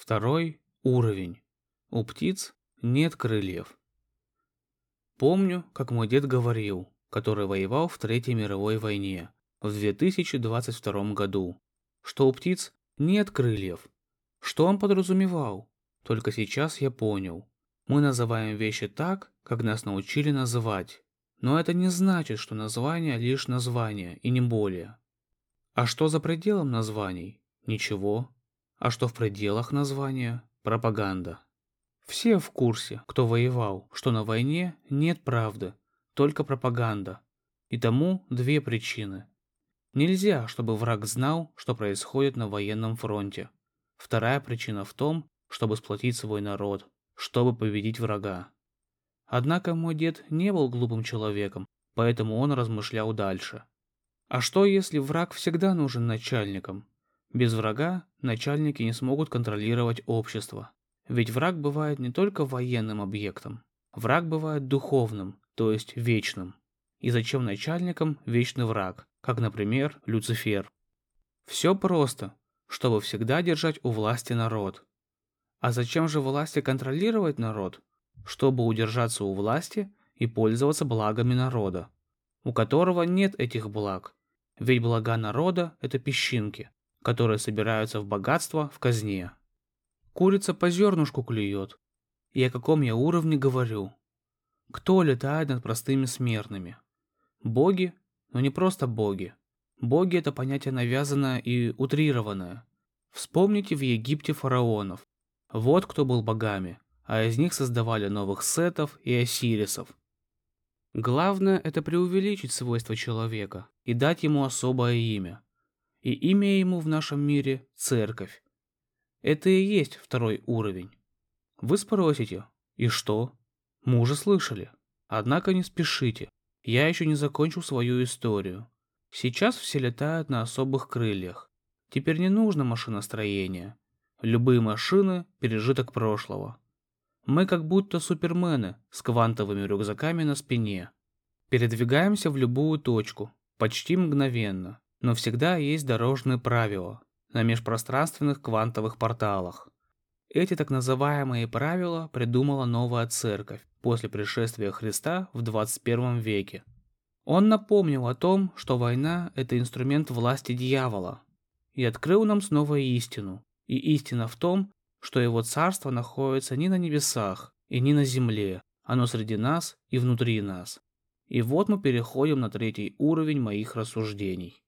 Второй уровень. У птиц нет крыльев. Помню, как мой дед говорил, который воевал в Третьей мировой войне в 2022 году, что у птиц нет крыльев. Что он подразумевал? Только сейчас я понял. Мы называем вещи так, как нас научили называть. Но это не значит, что название лишь название, и не более. А что за пределом названий? Ничего. А что в пределах названия? Пропаганда. Все в курсе, кто воевал, что на войне нет правды, только пропаганда. И тому две причины. Нельзя, чтобы враг знал, что происходит на военном фронте. Вторая причина в том, чтобы сплотить свой народ, чтобы победить врага. Однако мой дед не был глупым человеком, поэтому он размышлял дальше. А что если враг всегда нужен начальникам? Без врага начальники не смогут контролировать общество. Ведь враг бывает не только военным объектом. Враг бывает духовным, то есть вечным. И зачем начальникам вечный враг, как, например, Люцифер? Все просто, чтобы всегда держать у власти народ. А зачем же власти контролировать народ? Чтобы удержаться у власти и пользоваться благами народа, у которого нет этих благ. Ведь блага народа – это песчинки, которые собираются в богатство в казне. Курица по зернышку клюет. И о каком я уровне говорю? Кто летает над простыми смертными? Боги? Но не просто боги. Боги – это понятие навязанное и утрированное. Вспомните в Египте фараонов. Вот кто был богами, а из них создавали новых сетов и осирисов. Главное – это преувеличить свойства человека и дать ему особое имя – и имя ему в нашем мире – церковь. Это и есть второй уровень. Вы спросите, и что? Мы уже слышали. Однако не спешите, я еще не закончил свою историю. Сейчас все летают на особых крыльях. Теперь не нужно машиностроение. Любые машины – пережиток прошлого. Мы как будто супермены с квантовыми рюкзаками на спине. Передвигаемся в любую точку, почти мгновенно но всегда есть дорожные правила на межпространственных квантовых порталах. Эти так называемые правила придумала новая церковь после пришествия Христа в 21 веке. Он напомнил о том, что война – это инструмент власти дьявола, и открыл нам снова истину. И истина в том, что его царство находится не на небесах и не на земле, оно среди нас и внутри нас. И вот мы переходим на третий уровень моих рассуждений.